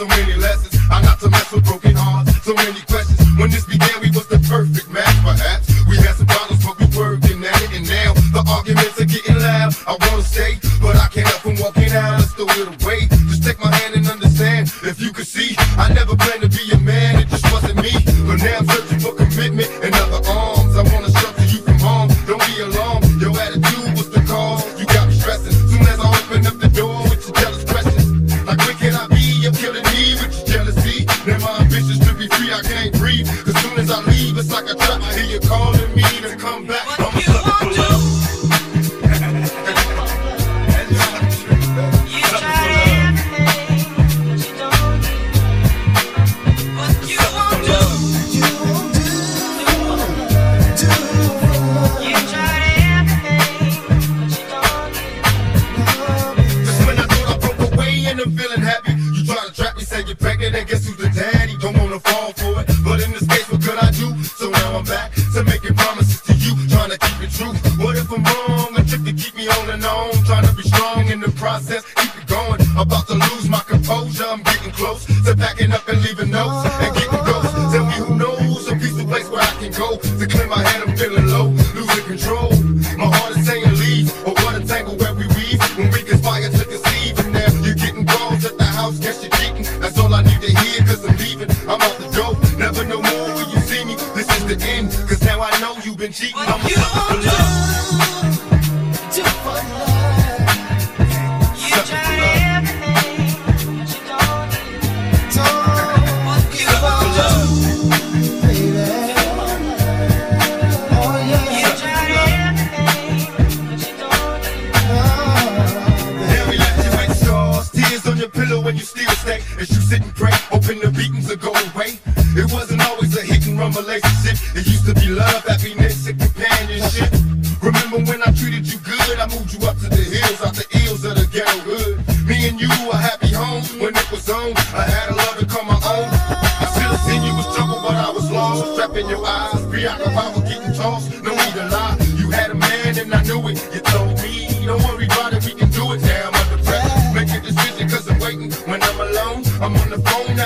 so many lessons. I got to mess with broken hearts. So many But I can't help from walking out. Let's throw it away. Just take my hand and understand. If you could see, I never planned to be a man. It just wasn't me. But now I'm searching for commitment and other arms. I wanna shelter you from harm. Don't be alarmed. Your attitude was the cause. You got me stressing. Soon as I open up the door with your jealous questions. Like when can I be? You're killing me with your jealousy. Now my ambitions to be free, I can't breathe. Cause soon as I leave, it's like a trap. I hear you calling me to come back. I'm a sucker trap me, say you're pregnant, and guess who's the daddy? Don't wanna fall for it, but in this case, what could I do? So now I'm back to making promises to you, trying to keep it true. What if I'm wrong? A trick to keep me on and on, trying to be strong in the process, keep it going. About to lose my composure, I'm getting close to packing up and leaving notes and getting ghosts. Tell me who knows a peaceful place where I can go to clear my head. I'm feeling It used to be love, happiness, and companionship. Remember when I treated you good? I moved you up to the hills, out the ills of the ghetto hood. Me and you were happy homes when it was on. I had a love to call my own. I still seen you was trouble, but I was lost. Trapping your eyes, preoccupied with getting tossed. No need to lie, you had a man and I knew it. You told me, don't worry about it, we can do it. Now I'm under pressure, making decisions cause I'm waiting. When I'm alone, I'm on the phone,